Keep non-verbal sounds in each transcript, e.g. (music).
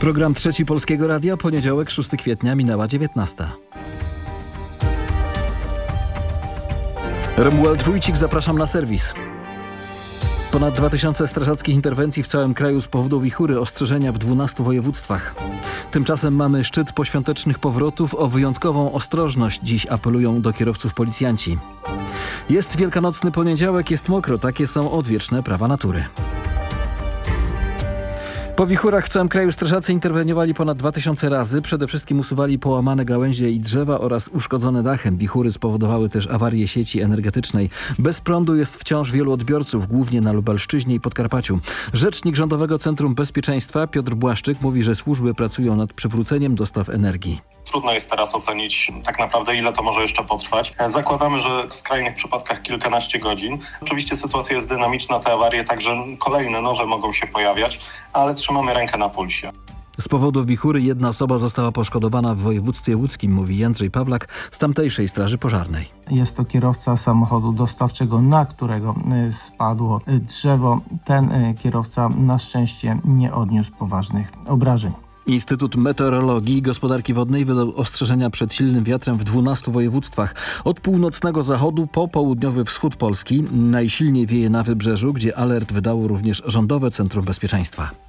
Program Trzeci Polskiego Radia, poniedziałek 6 kwietnia, minęła 19. Romuald Wójcik, zapraszam na serwis. Ponad 2000 strażackich interwencji w całym kraju z powodu wichury, ostrzeżenia w 12 województwach. Tymczasem mamy szczyt poświątecznych powrotów. O wyjątkową ostrożność dziś apelują do kierowców policjanci. Jest wielkanocny poniedziałek, jest mokro. Takie są odwieczne prawa natury. Po wichurach w całym kraju strażacy interweniowali ponad 2000 razy. Przede wszystkim usuwali połamane gałęzie i drzewa oraz uszkodzone dachem. Wichury spowodowały też awarię sieci energetycznej. Bez prądu jest wciąż wielu odbiorców, głównie na Lubelszczyźnie i Podkarpaciu. Rzecznik Rządowego Centrum Bezpieczeństwa Piotr Błaszczyk mówi, że służby pracują nad przywróceniem dostaw energii. Trudno jest teraz ocenić tak naprawdę, ile to może jeszcze potrwać. Zakładamy, że w skrajnych przypadkach kilkanaście godzin. Oczywiście sytuacja jest dynamiczna, te awarie także kolejne, nowe mogą się pojawiać, ale trzymamy rękę na pulsie. Z powodu wichury jedna osoba została poszkodowana w województwie łódzkim, mówi Jędrzej Pawlak z tamtejszej Straży Pożarnej. Jest to kierowca samochodu dostawczego, na którego y, spadło drzewo. Ten y, kierowca na szczęście nie odniósł poważnych obrażeń. Instytut Meteorologii i Gospodarki Wodnej wydał ostrzeżenia przed silnym wiatrem w 12 województwach. Od północnego zachodu po południowy wschód Polski. Najsilniej wieje na wybrzeżu, gdzie alert wydało również Rządowe Centrum Bezpieczeństwa.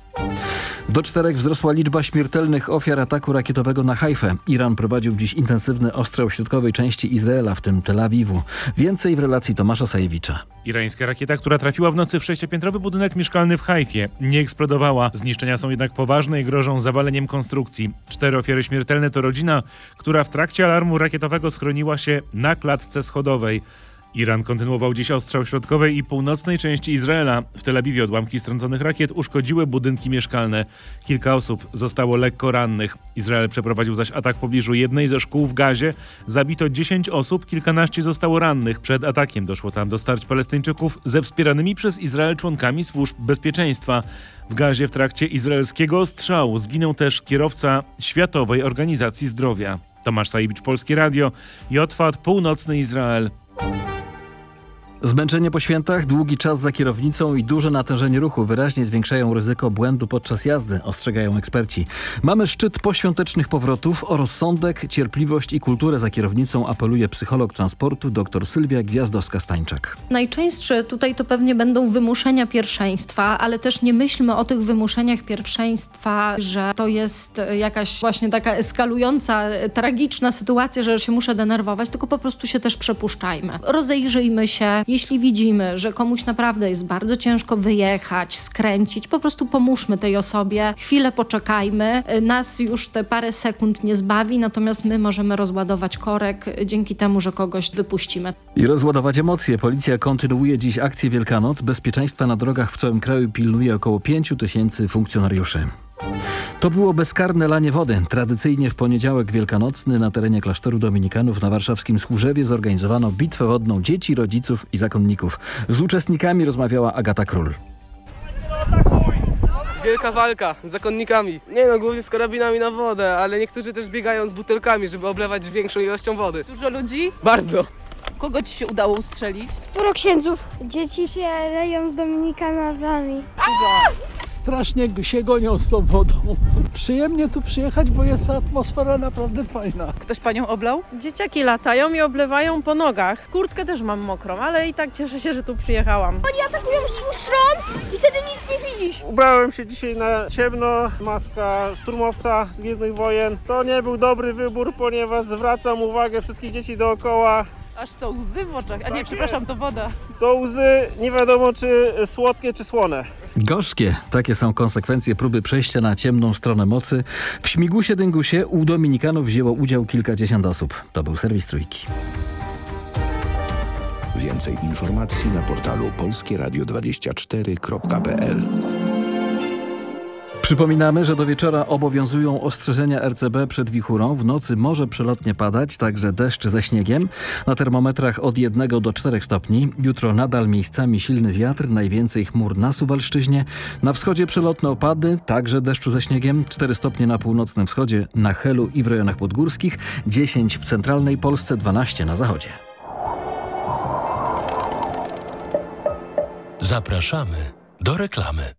Do czterech wzrosła liczba śmiertelnych ofiar ataku rakietowego na Hajfę. Iran prowadził dziś intensywny ostrzał środkowej części Izraela, w tym Tel Awiwu. Więcej w relacji Tomasza Sajewicza. Irańska rakieta, która trafiła w nocy w sześciopiętrowy budynek mieszkalny w Hajfie, nie eksplodowała. Zniszczenia są jednak poważne i grożą zawaleniem konstrukcji. Cztery ofiary śmiertelne to rodzina, która w trakcie alarmu rakietowego schroniła się na klatce schodowej. Iran kontynuował dziś ostrzał środkowej i północnej części Izraela. W Tel Awiwie odłamki strąconych rakiet uszkodziły budynki mieszkalne. Kilka osób zostało lekko rannych. Izrael przeprowadził zaś atak w pobliżu jednej ze szkół w Gazie. Zabito 10 osób, kilkanaście zostało rannych. Przed atakiem doszło tam do starć Palestyńczyków ze wspieranymi przez Izrael członkami służb bezpieczeństwa. W Gazie w trakcie izraelskiego ostrzału zginął też kierowca Światowej Organizacji Zdrowia. Tomasz Sajewicz, Polskie Radio, Jotwat, Północny Izrael. Zmęczenie po świętach, długi czas za kierownicą i duże natężenie ruchu wyraźnie zwiększają ryzyko błędu podczas jazdy, ostrzegają eksperci. Mamy szczyt poświątecznych powrotów o rozsądek, cierpliwość i kulturę za kierownicą apeluje psycholog transportu dr Sylwia Gwiazdowska-Stańczak. Najczęstsze tutaj to pewnie będą wymuszenia pierwszeństwa, ale też nie myślmy o tych wymuszeniach pierwszeństwa, że to jest jakaś właśnie taka eskalująca, tragiczna sytuacja, że się muszę denerwować, tylko po prostu się też przepuszczajmy. Rozejrzyjmy się, jeśli widzimy, że komuś naprawdę jest bardzo ciężko wyjechać, skręcić, po prostu pomóżmy tej osobie, chwilę poczekajmy. Nas już te parę sekund nie zbawi, natomiast my możemy rozładować korek dzięki temu, że kogoś wypuścimy. I rozładować emocje. Policja kontynuuje dziś akcję Wielkanoc. Bezpieczeństwa na drogach w całym kraju pilnuje około 5 tysięcy funkcjonariuszy. To było bezkarne lanie wody. Tradycyjnie w poniedziałek wielkanocny na terenie klasztoru dominikanów na warszawskim Skórzewie zorganizowano bitwę wodną dzieci, rodziców i zakonników. Z uczestnikami rozmawiała Agata Król. Wielka walka z zakonnikami. Nie no, głównie z karabinami na wodę, ale niektórzy też biegają z butelkami, żeby oblewać większą ilością wody. Dużo ludzi? Bardzo. Kogo ci się udało ustrzelić? Sporo księdzów. Dzieci się leją z dominikanami. Strasznie się gonią z tą wodą. Przyjemnie tu przyjechać, bo jest atmosfera naprawdę fajna. Ktoś panią oblał? Dzieciaki latają i oblewają po nogach. Kurtkę też mam mokrą, ale i tak cieszę się, że tu przyjechałam. Oni atakują z dwóch stron i wtedy nic nie widzisz. Ubrałem się dzisiaj na ciemno, maska szturmowca z Gwiezdnych Wojen. To nie był dobry wybór, ponieważ zwracam uwagę wszystkich dzieci dookoła. Aż są łzy w oczach. A nie, Tak przepraszam, jest. to woda. To łzy nie wiadomo czy słodkie, czy słone. Gorzkie. Takie są konsekwencje próby przejścia na ciemną stronę mocy. W Śmigusie Dyngusie u Dominikanów wzięło udział kilkadziesiąt osób. To był serwis Trójki. Więcej informacji na portalu polskieradio24.pl Przypominamy, że do wieczora obowiązują ostrzeżenia RCB przed wichurą. W nocy może przelotnie padać, także deszcz ze śniegiem. Na termometrach od 1 do 4 stopni. Jutro nadal miejscami silny wiatr, najwięcej chmur na Suwalszczyźnie. Na wschodzie przelotne opady, także deszczu ze śniegiem. 4 stopnie na północnym wschodzie, na Helu i w rejonach podgórskich. 10 w centralnej Polsce, 12 na zachodzie. Zapraszamy do reklamy.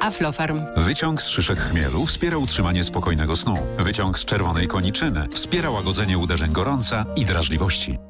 Aflofarm. Wyciąg z szyszek chmielu wspiera utrzymanie spokojnego snu. Wyciąg z czerwonej koniczyny wspiera łagodzenie uderzeń gorąca i drażliwości.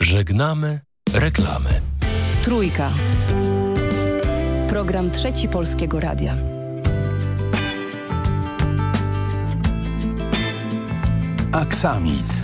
Żegnamy reklamy. Trójka. Program Trzeci Polskiego Radia. Aksamit.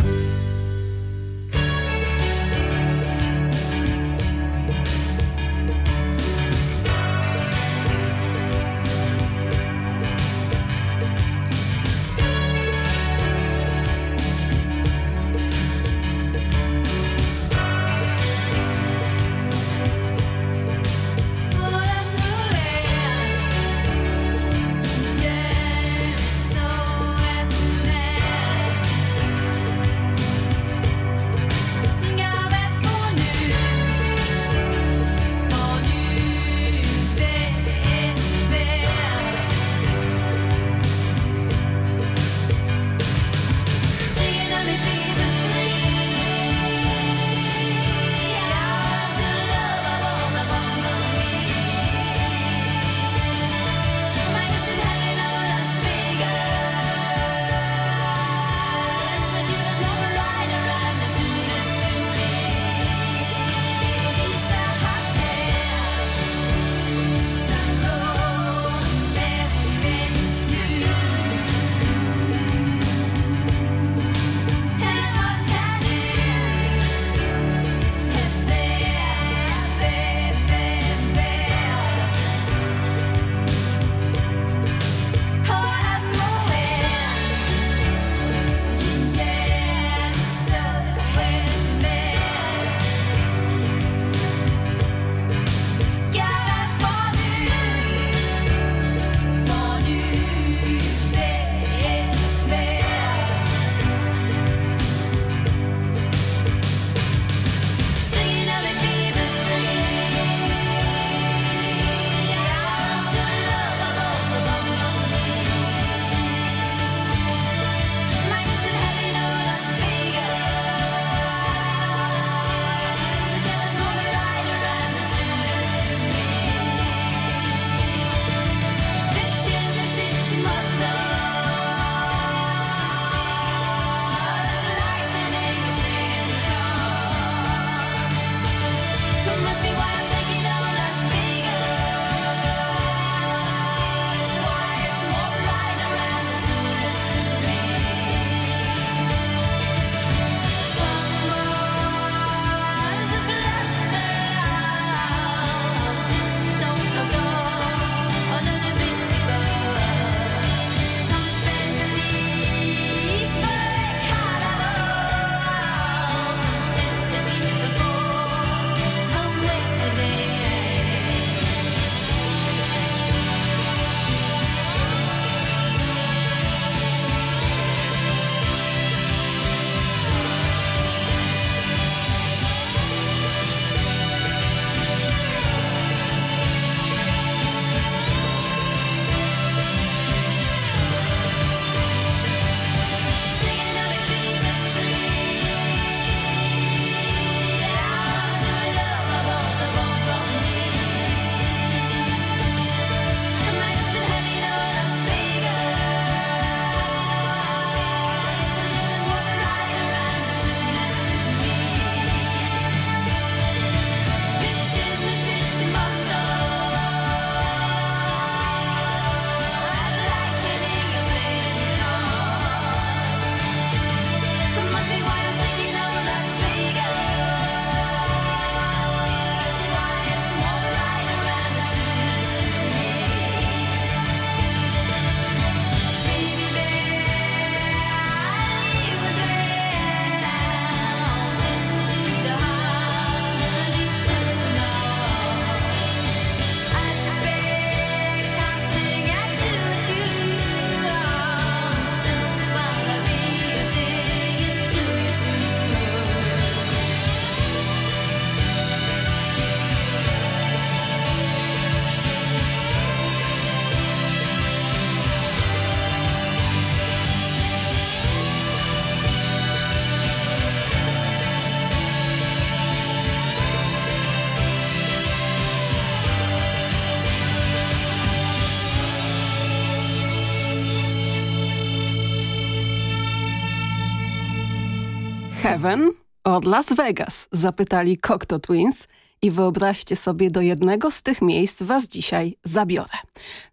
Heaven or Las Vegas? Zapytali Cocteau Twins. I wyobraźcie sobie, do jednego z tych miejsc was dzisiaj zabiorę.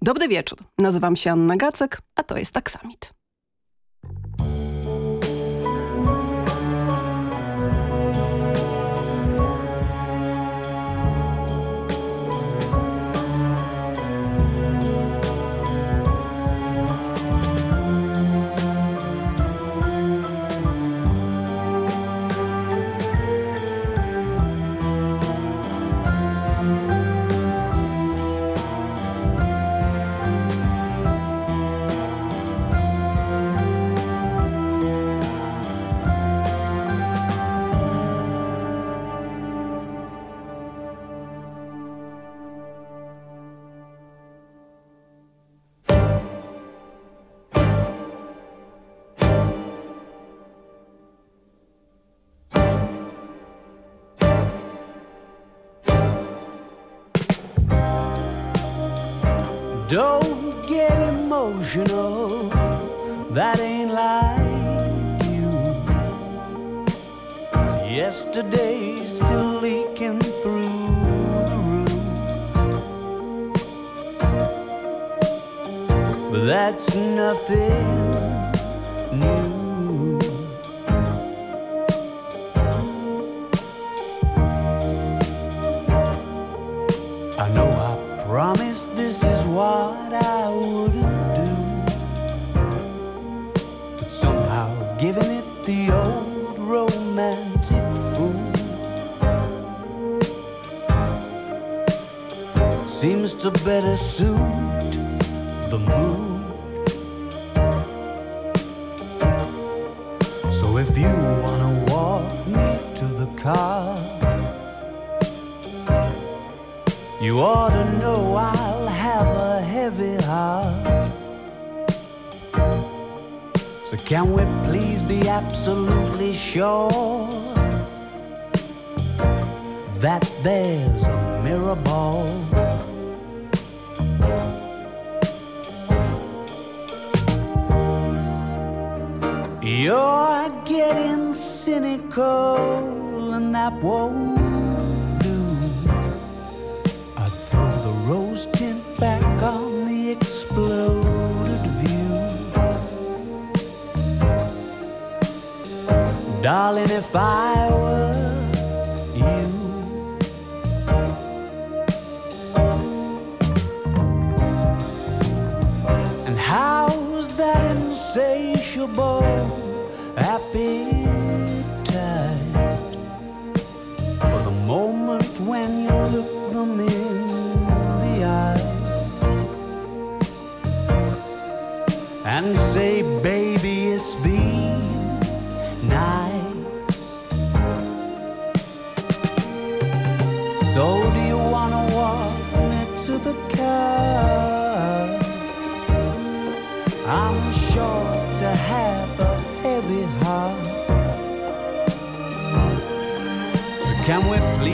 Dobry wieczór. Nazywam się Anna Gacek, a to jest Aksamit. Emotional, that ain't like you. Yesterday's still leaking through the roof. But that's nothing giving it the old romantic fool. Seems to better suit be absolutely sure that there's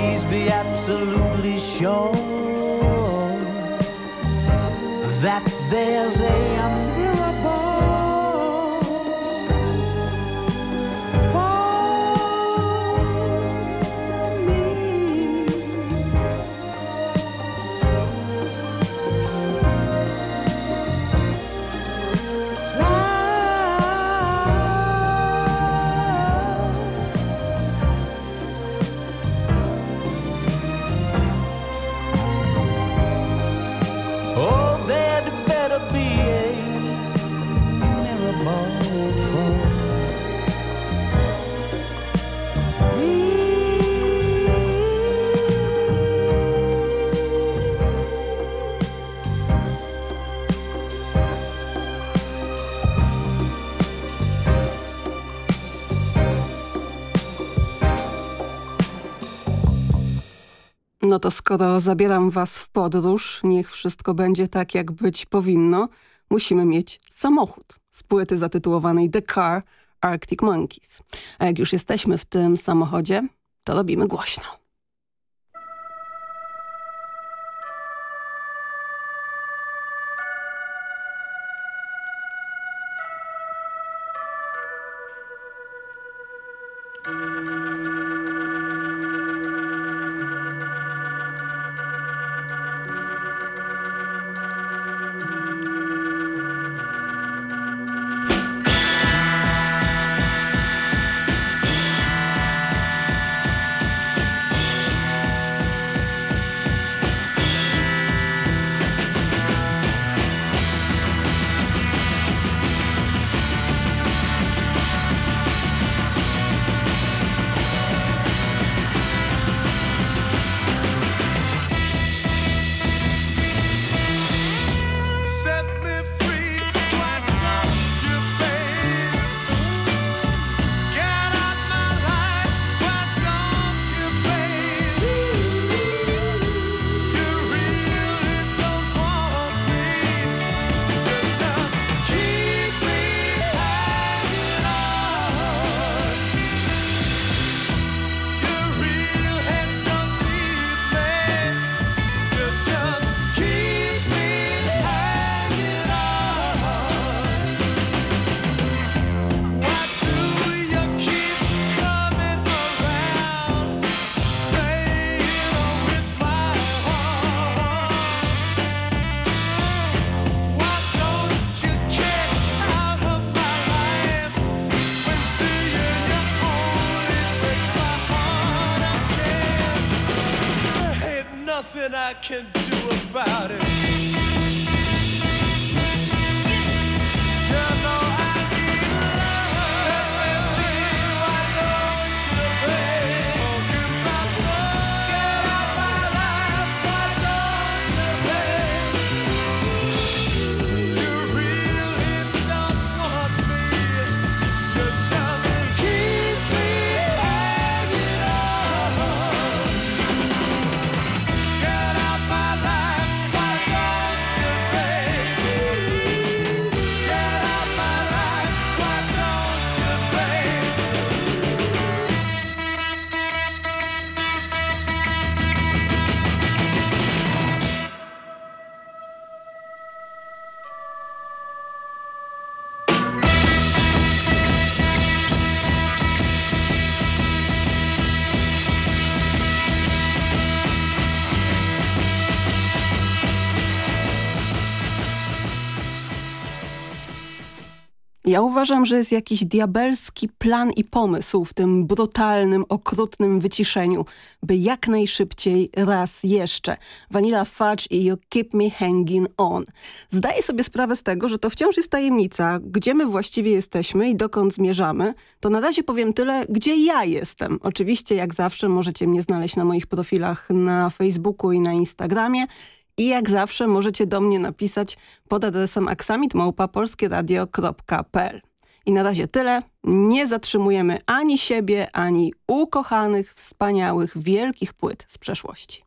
please be absolutely sure that there's a No to skoro zabieram was w podróż, niech wszystko będzie tak, jak być powinno, musimy mieć samochód z płyty zatytułowanej The Car Arctic Monkeys. A jak już jesteśmy w tym samochodzie, to robimy głośno. Ja uważam, że jest jakiś diabelski plan i pomysł w tym brutalnym, okrutnym wyciszeniu, by jak najszybciej raz jeszcze. Vanilla Fudge i You Keep Me Hanging On. Zdaję sobie sprawę z tego, że to wciąż jest tajemnica, gdzie my właściwie jesteśmy i dokąd zmierzamy. To na razie powiem tyle, gdzie ja jestem. Oczywiście, jak zawsze, możecie mnie znaleźć na moich profilach na Facebooku i na Instagramie. I jak zawsze możecie do mnie napisać pod adresem aksamitmałpa.polskieradio.pl I na razie tyle. Nie zatrzymujemy ani siebie, ani ukochanych, wspaniałych, wielkich płyt z przeszłości.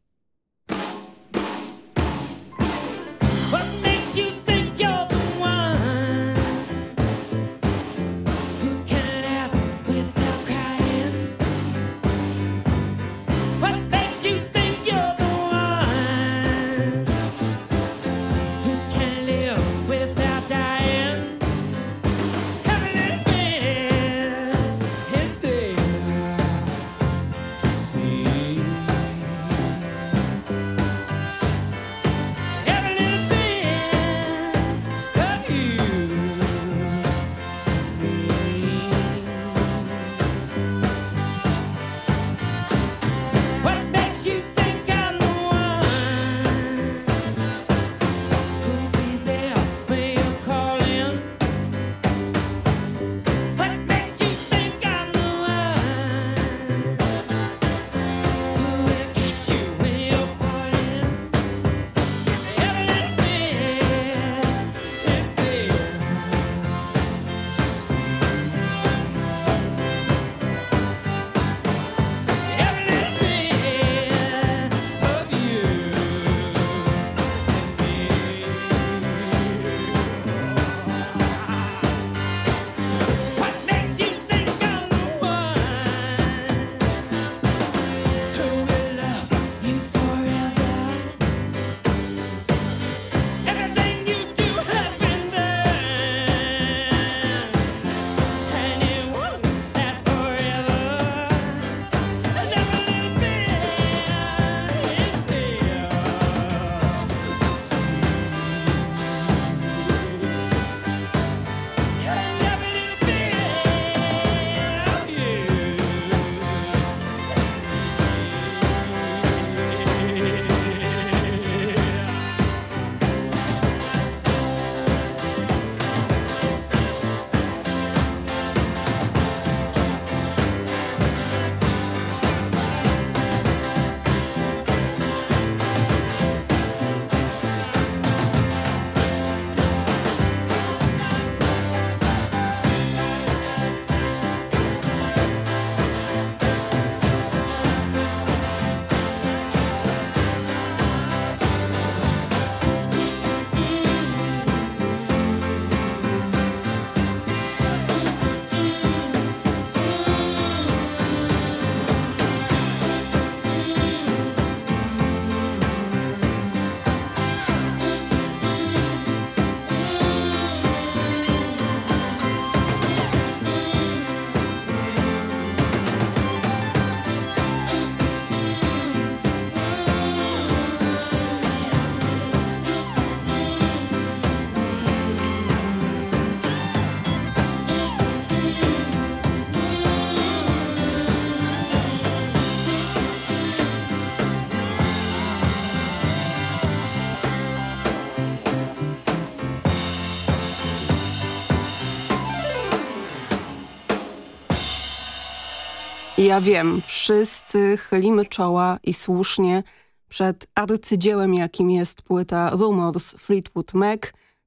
Ja wiem, wszyscy chylimy czoła i słusznie przed arcydziełem, jakim jest płyta Rumors Fleetwood Mac.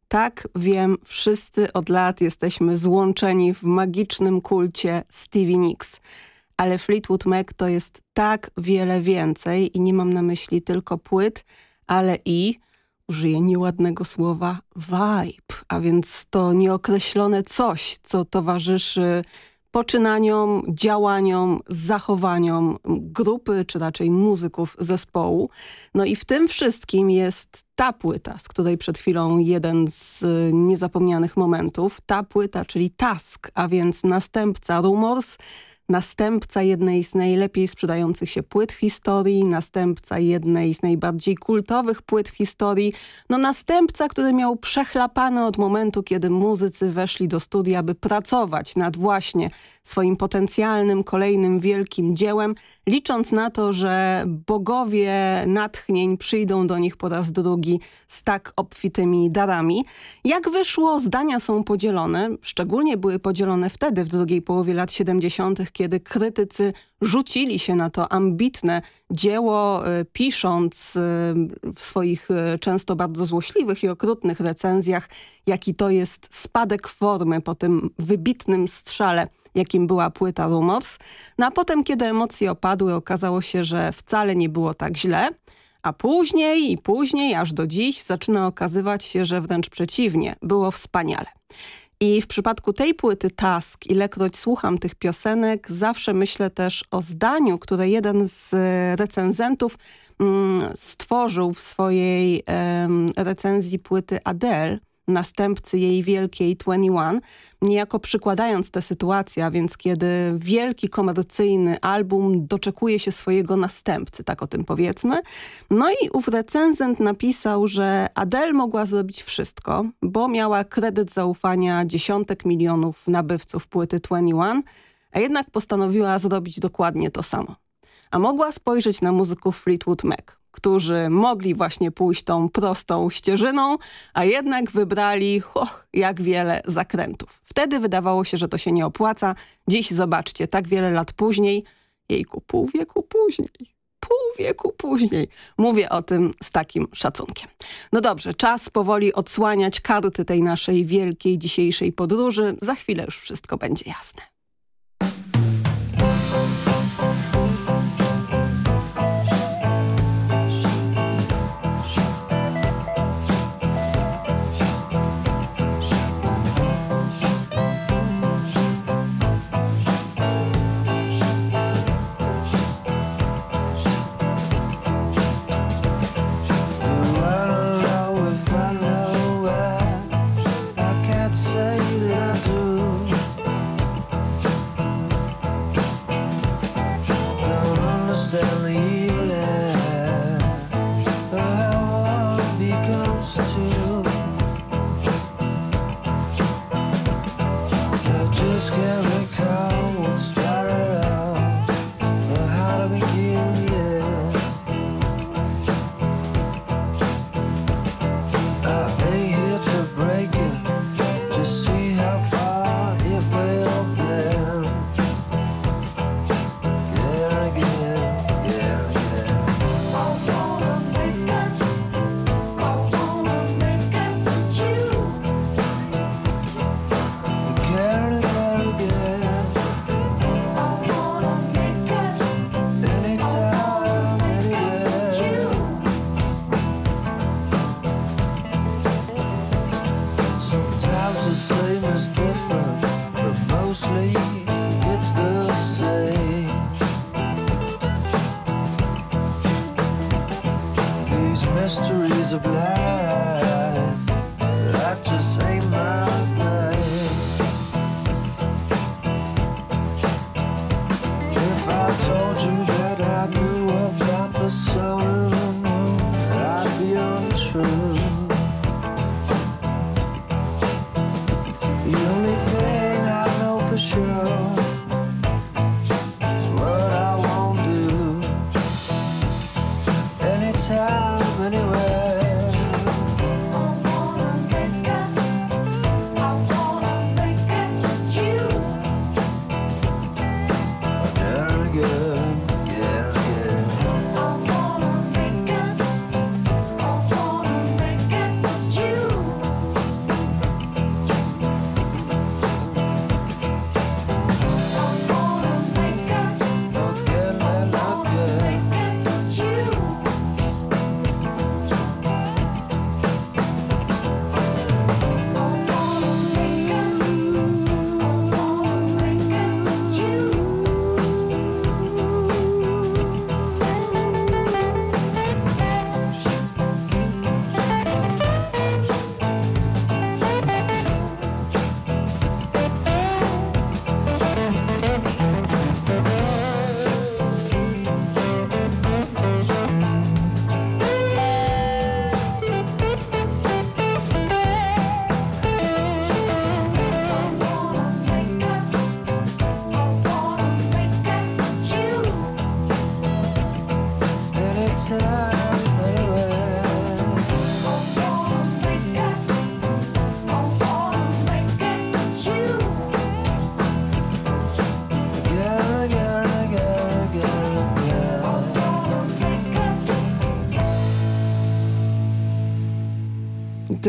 Tak, wiem, wszyscy od lat jesteśmy złączeni w magicznym kulcie Stevie Nicks. Ale Fleetwood Mac to jest tak wiele więcej i nie mam na myśli tylko płyt, ale i, użyję nieładnego słowa, vibe, a więc to nieokreślone coś, co towarzyszy poczynaniom, działaniom, zachowaniom grupy, czy raczej muzyków zespołu. No i w tym wszystkim jest ta płyta, z której przed chwilą jeden z niezapomnianych momentów. Ta płyta, czyli Task, a więc następca Rumors, następca jednej z najlepiej sprzedających się płyt w historii, następca jednej z najbardziej kultowych płyt w historii, no następca, który miał przechlapane od momentu, kiedy muzycy weszli do studia, by pracować nad właśnie swoim potencjalnym kolejnym wielkim dziełem, licząc na to, że bogowie natchnień przyjdą do nich po raz drugi z tak obfitymi darami. Jak wyszło, zdania są podzielone. Szczególnie były podzielone wtedy, w drugiej połowie lat 70., kiedy krytycy rzucili się na to ambitne dzieło, y, pisząc y, w swoich y, często bardzo złośliwych i okrutnych recenzjach, jaki to jest spadek formy po tym wybitnym strzale jakim była płyta Rumors. No a potem, kiedy emocje opadły, okazało się, że wcale nie było tak źle, a później i później, aż do dziś, zaczyna okazywać się, że wręcz przeciwnie, było wspaniale. I w przypadku tej płyty Task, ilekroć słucham tych piosenek, zawsze myślę też o zdaniu, które jeden z recenzentów mm, stworzył w swojej recenzji płyty Adele, następcy jej wielkiej 21, niejako przykładając tę sytuację, a więc kiedy wielki komercyjny album doczekuje się swojego następcy, tak o tym powiedzmy. No i ów recenzent napisał, że Adele mogła zrobić wszystko, bo miała kredyt zaufania dziesiątek milionów nabywców płyty 21, a jednak postanowiła zrobić dokładnie to samo. A mogła spojrzeć na muzyków Fleetwood Mac, którzy mogli właśnie pójść tą prostą ścieżyną, a jednak wybrali och, jak wiele zakrętów. Wtedy wydawało się, że to się nie opłaca. Dziś zobaczcie, tak wiele lat później, jejku, pół wieku później, pół wieku później. Mówię o tym z takim szacunkiem. No dobrze, czas powoli odsłaniać karty tej naszej wielkiej dzisiejszej podróży. Za chwilę już wszystko będzie jasne.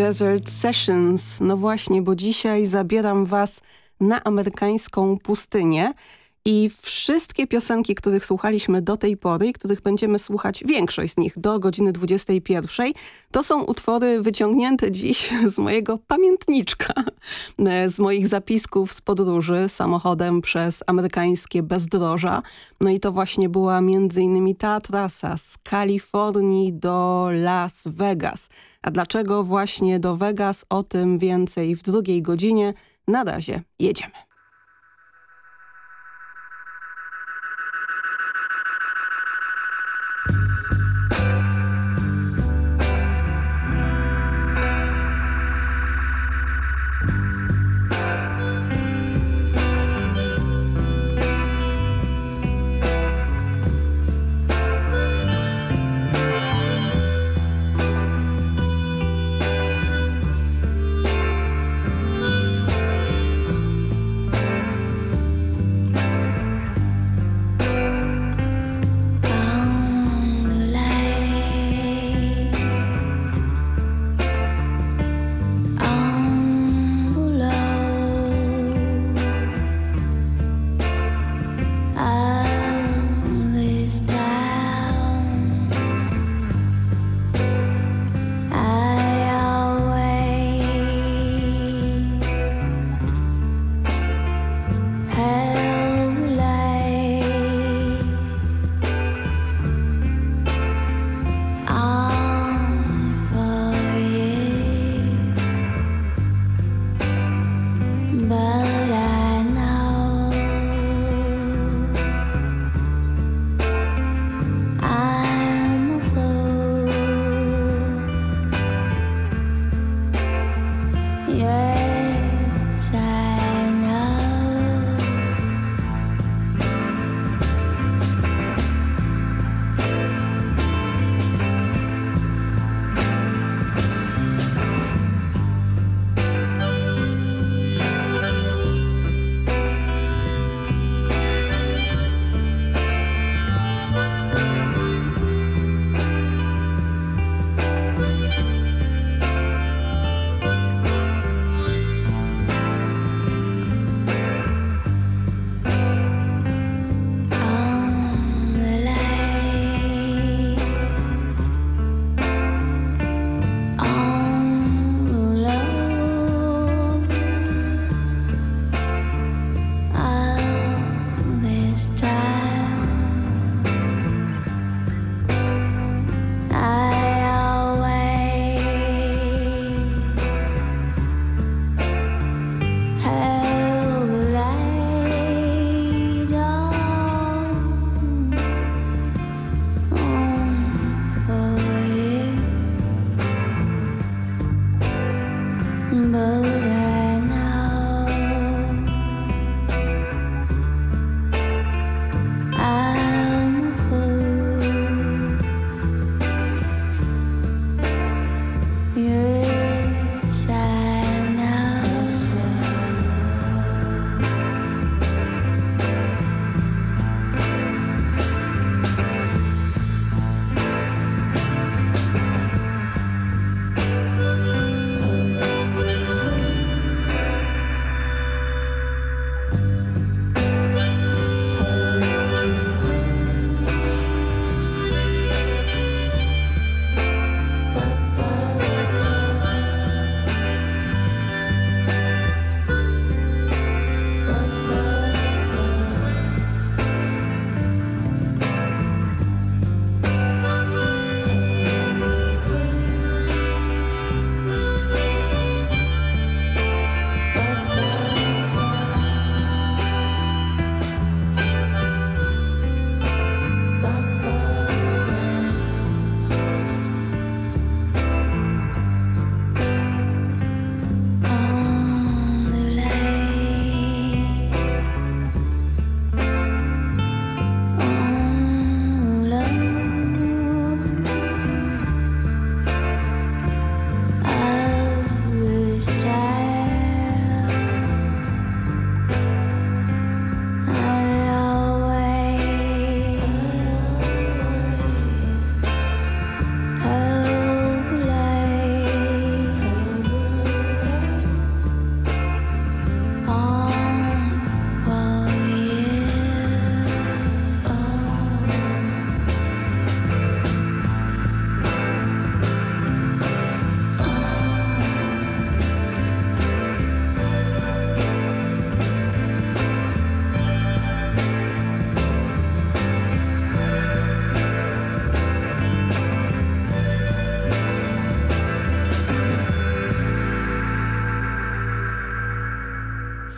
Desert Sessions. No właśnie, bo dzisiaj zabieram was na amerykańską pustynię i wszystkie piosenki, których słuchaliśmy do tej pory i których będziemy słuchać, większość z nich do godziny 21, to są utwory wyciągnięte dziś (laughs) z mojego pamiętniczka, (laughs) z moich zapisków z podróży samochodem przez amerykańskie bezdroża. No i to właśnie była między innymi ta trasa z Kalifornii do Las Vegas. A dlaczego właśnie do Vegas? O tym więcej w drugiej godzinie. Na razie jedziemy.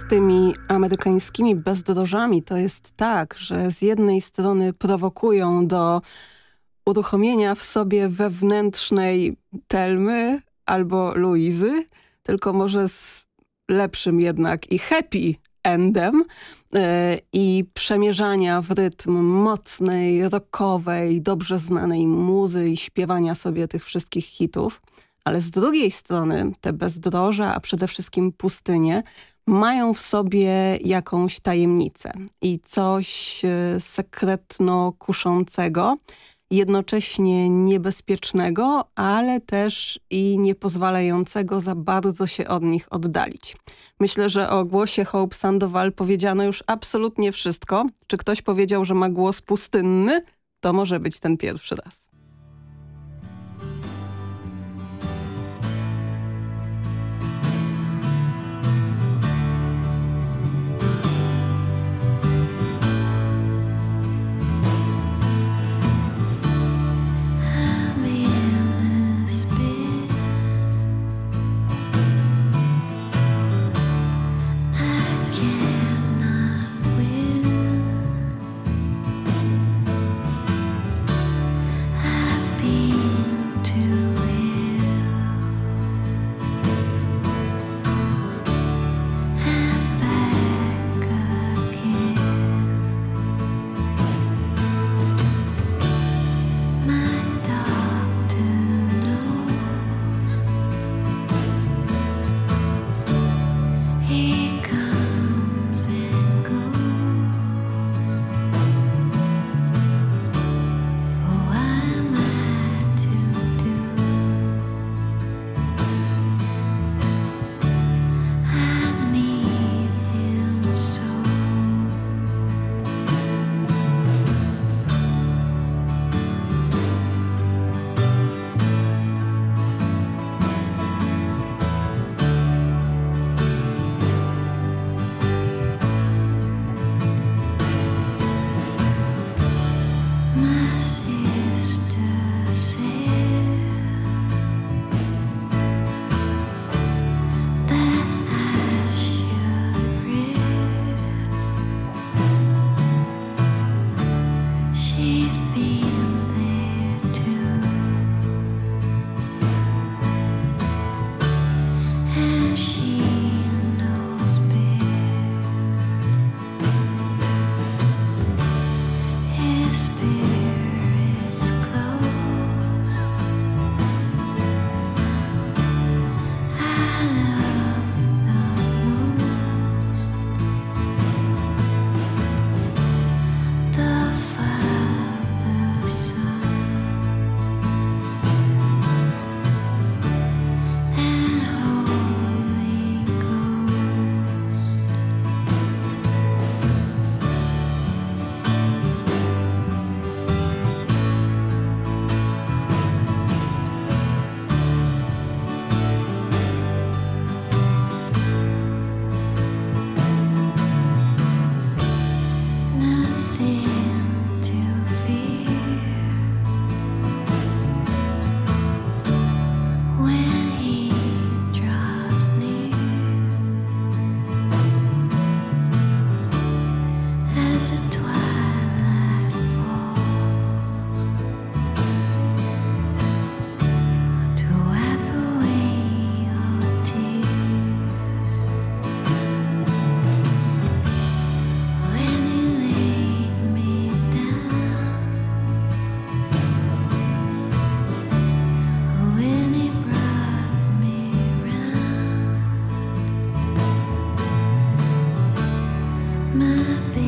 Z tymi amerykańskimi bezdrożami to jest tak, że z jednej strony prowokują do uruchomienia w sobie wewnętrznej Telmy albo Luizy, tylko może z lepszym jednak i happy endem yy, i przemierzania w rytm mocnej, rockowej, dobrze znanej muzy i śpiewania sobie tych wszystkich hitów. Ale z drugiej strony te bezdroża, a przede wszystkim pustynie, mają w sobie jakąś tajemnicę i coś yy, sekretno kuszącego, jednocześnie niebezpiecznego, ale też i nie pozwalającego za bardzo się od nich oddalić. Myślę, że o głosie Hope Sandoval powiedziano już absolutnie wszystko. Czy ktoś powiedział, że ma głos pustynny? To może być ten pierwszy raz. my baby.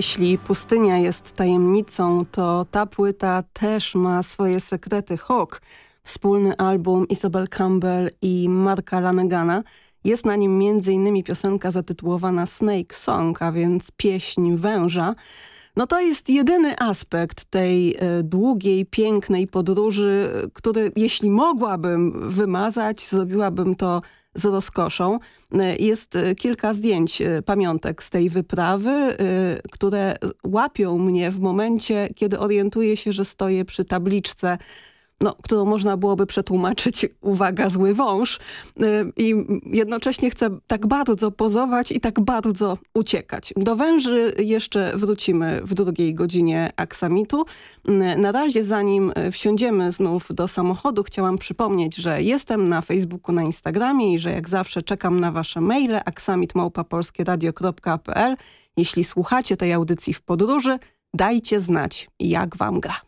Jeśli pustynia jest tajemnicą, to ta płyta też ma swoje sekrety. Hawk, wspólny album Isabel Campbell i Marka Lanegana. Jest na nim m.in. piosenka zatytułowana Snake Song, a więc pieśń węża. No to jest jedyny aspekt tej e, długiej, pięknej podróży, który jeśli mogłabym wymazać, zrobiłabym to z rozkoszą. E, Jest e, kilka zdjęć, e, pamiątek z tej wyprawy, które łapią mnie w momencie, kiedy orientuję się, że stoję przy tabliczce no, którą można byłoby przetłumaczyć, uwaga, zły wąż. Y, I jednocześnie chcę tak bardzo pozować i tak bardzo uciekać. Do węży jeszcze wrócimy w drugiej godzinie aksamitu. Y, Na razie, zanim wsiądziemy znów do samochodu, chciałam przypomnieć, że jestem na Facebooku, na Instagramie i że jak zawsze czekam na wasze maile aksamitmałpapolskieradio.pl Jeśli słuchacie tej audycji w podróży, dajcie znać, jak wam gra.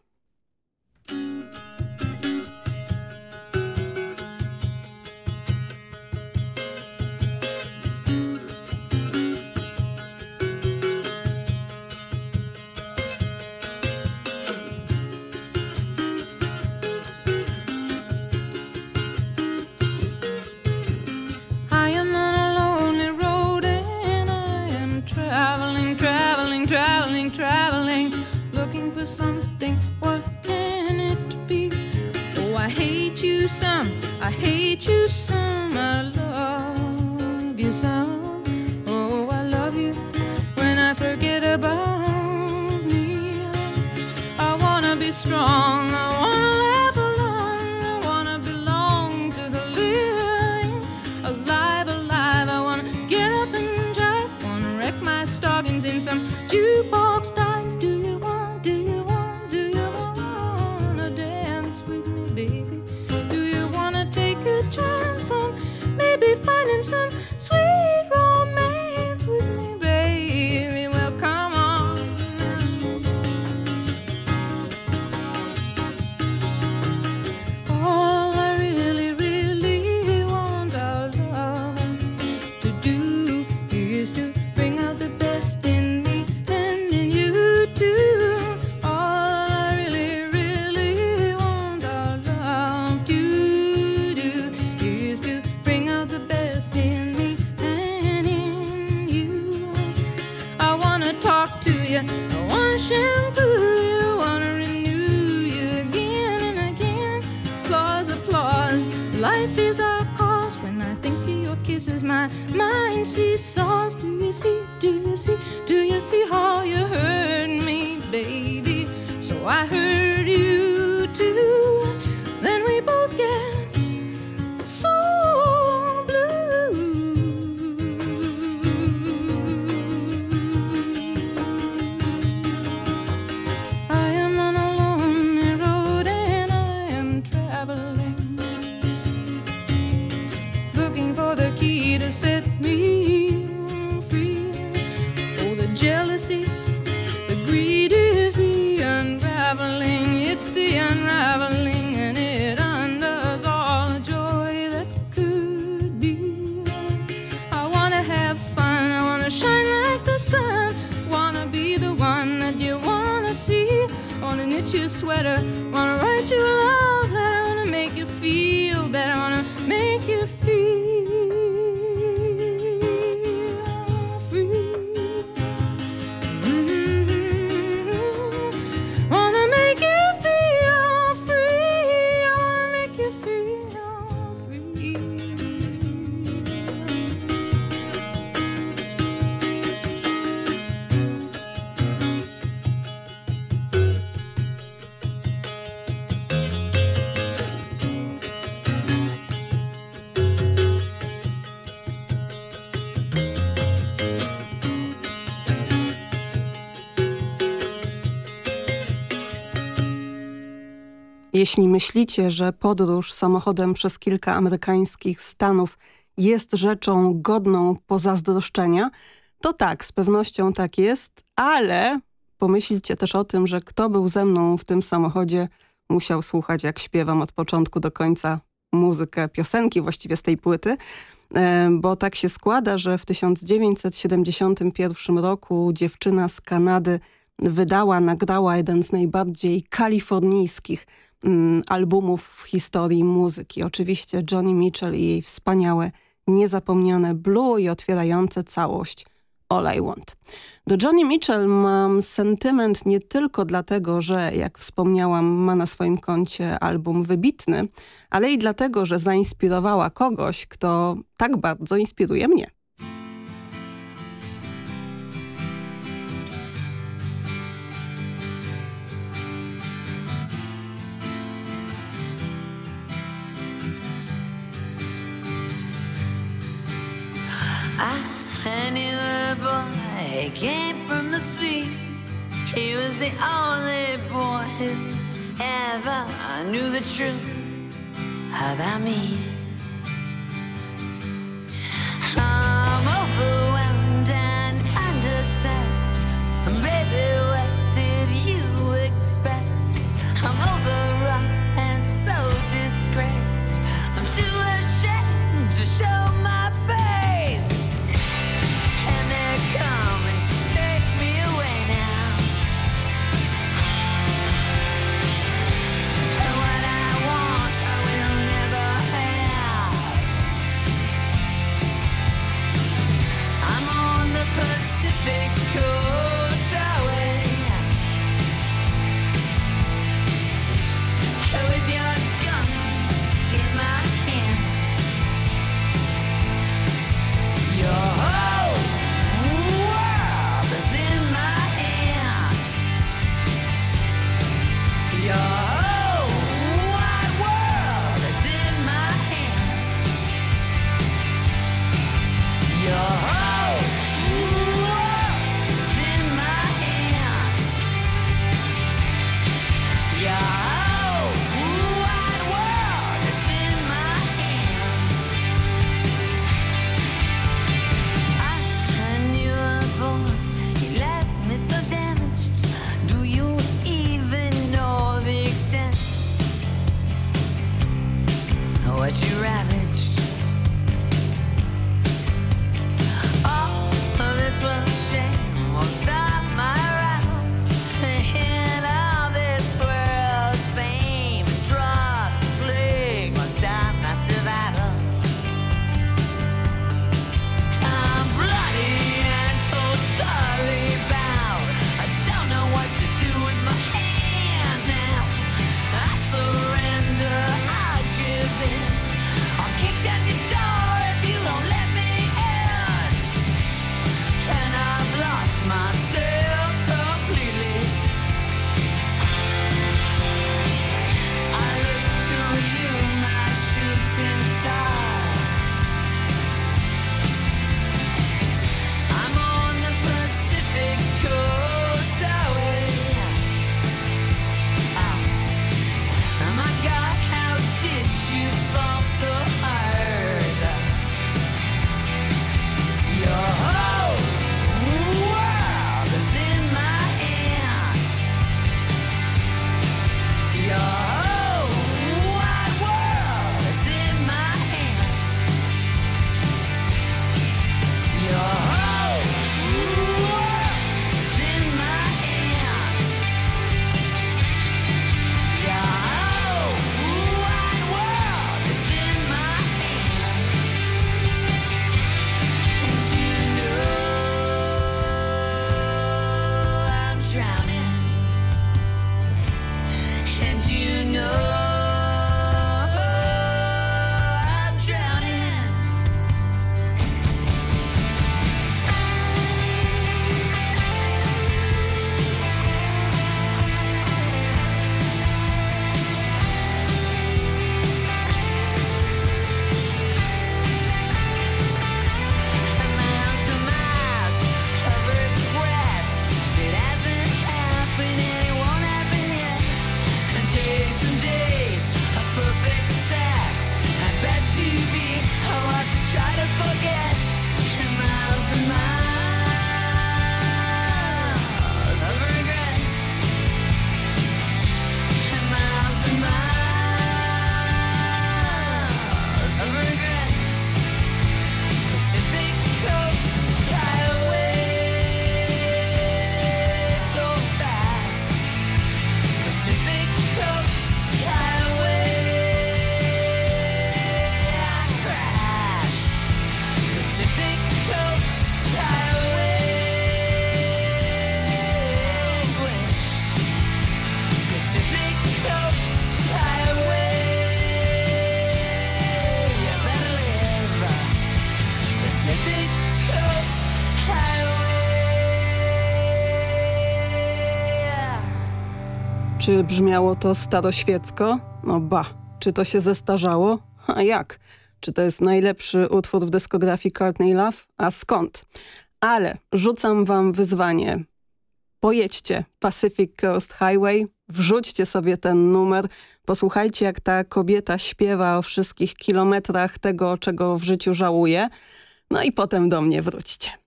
I hate Jeśli myślicie, że podróż samochodem przez kilka amerykańskich stanów jest rzeczą godną pozazdroszczenia, to tak, z pewnością tak jest, ale pomyślcie też o tym, że kto był ze mną w tym samochodzie, musiał słuchać jak śpiewam od początku do końca muzykę, piosenki właściwie z tej płyty, e, bo tak się składa, że w 1971 roku dziewczyna z Kanady wydała, nagrała jeden z najbardziej kalifornijskich albumów w historii muzyki. Oczywiście Johnny Mitchell i jej wspaniałe, niezapomniane Blue i otwierające całość All I Want. Do Johnny Mitchell mam sentyment nie tylko dlatego, że jak wspomniałam ma na swoim koncie album wybitny, ale i dlatego, że zainspirowała kogoś, kto tak bardzo inspiruje mnie. He came from the sea. He was the only boy who ever knew the truth about me. I'm overwhelmed Czy brzmiało to staroświecko? No ba. Czy to się zestarzało? A jak? Czy to jest najlepszy utwór w dyskografii Courtney Love? A skąd? Ale rzucam wam wyzwanie. Pojedźcie Pacific Coast Highway, wrzućcie sobie ten numer, posłuchajcie jak ta kobieta śpiewa o wszystkich kilometrach tego, czego w życiu żałuje, no i potem do mnie wróćcie.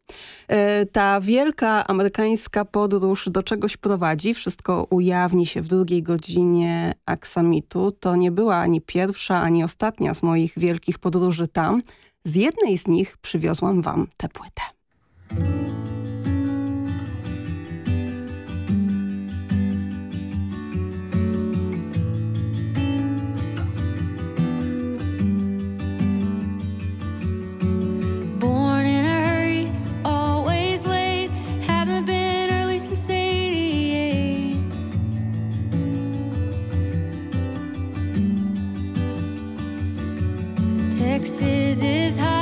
E, Ta wielka amerykańska podróż do czegoś prowadzi, wszystko ujawni się w drugiej godzinie aksamitu. To nie była ani pierwsza, ani ostatnia z moich wielkich podróży tam. Z jednej z nich przywiozłam wam tę płytę. Texas is hot.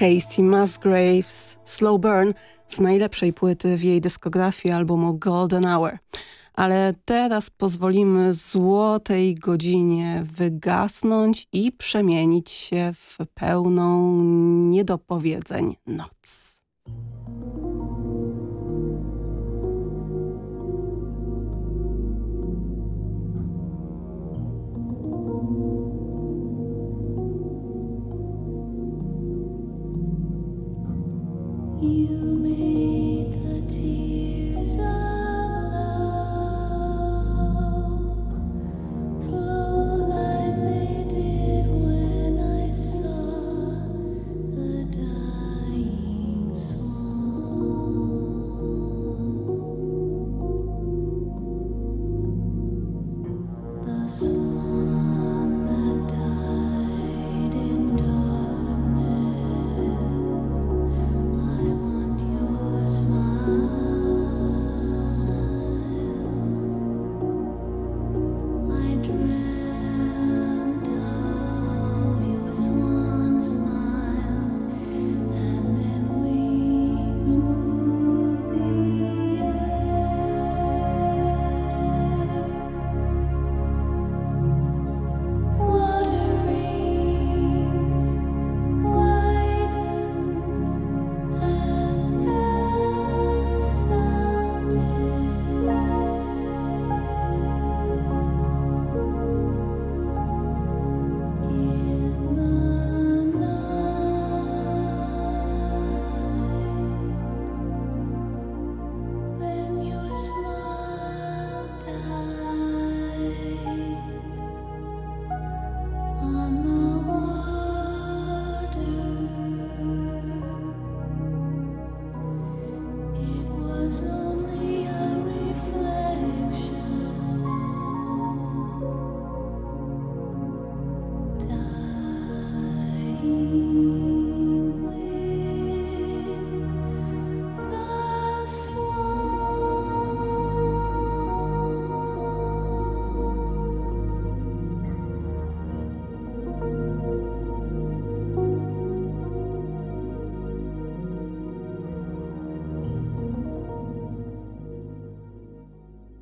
Casey Musgraves, Slow Burn z najlepszej płyty w jej dyskografii albumu Golden Hour. Ale teraz pozwolimy złotej godzinie wygasnąć i przemienić się w pełną niedopowiedzeń noc. You made the tears of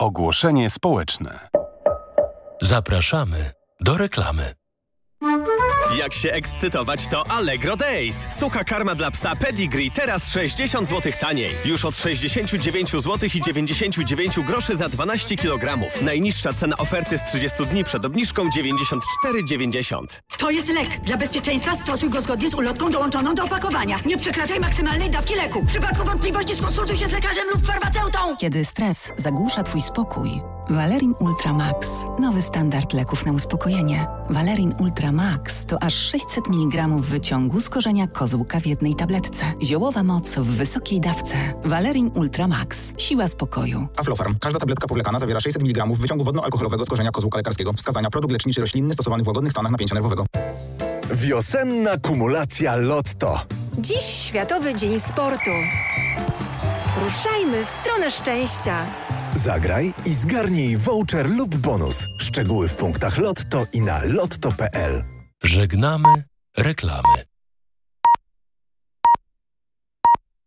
Ogłoszenie społeczne. Zapraszamy do reklamy. Jak się ekscytować to Allegro Days. Sucha karma dla psa Pedigree teraz 60 zł taniej. Już od 69 zł i 99 groszy za 12 kg. Najniższa cena oferty z 30 dni przed obniżką 94,90. To jest lek. Dla bezpieczeństwa stosuj go zgodnie z ulotką dołączoną do opakowania. Nie przekraczaj maksymalnej dawki leku. W przypadku wątpliwości skonsultuj się z lekarzem lub farmaceutą. Kiedy stres zagłusza Twój spokój, Valerin Ultra Max. Nowy standard leków na uspokojenie. Valerin Ultra Max to aż 600 mg wyciągu z korzenia kozłka w jednej tabletce. Ziołowa moc w wysokiej dawce. Valerin Ultra Max. Siła spokoju. Aflofarm. Każda tabletka powlekana zawiera 600 mg wyciągu wodno-alkoholowego z korzenia kozłka lekarskiego. Wskazania produkt leczniczy roślinny stosowany w łagodnych stanach napięcia nerwowego. Wiosenna kumulacja Lotto. Dziś Światowy Dzień Sportu. Ruszajmy w stronę szczęścia. Zagraj i zgarnij voucher lub bonus. Szczegóły w punktach Lotto i na lotto.pl. Żegnamy reklamy.